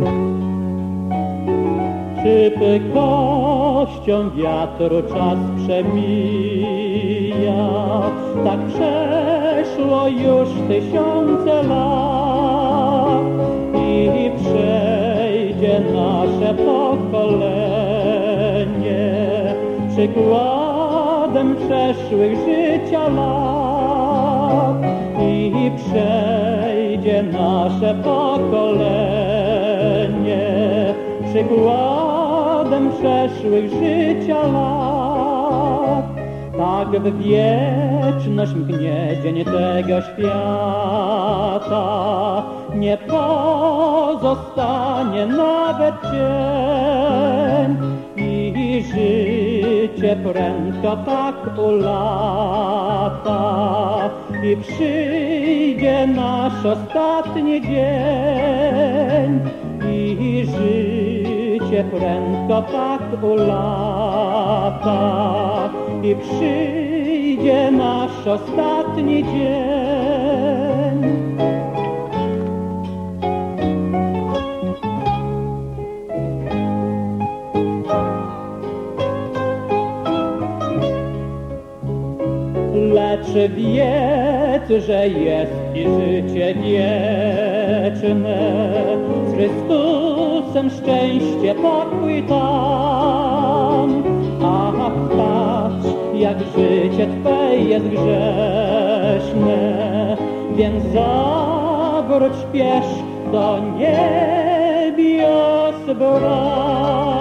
ریا تک سے جنا ساکم سے چلا سے جنا سے پاکل چلاگ دکے نشمیا جن تش پا نستا ناگش پر ایپش نا سست پرن پاک بولا سستا چلے چلے شکش پاپیتا آپ کا چھت ید گانے دیاس گور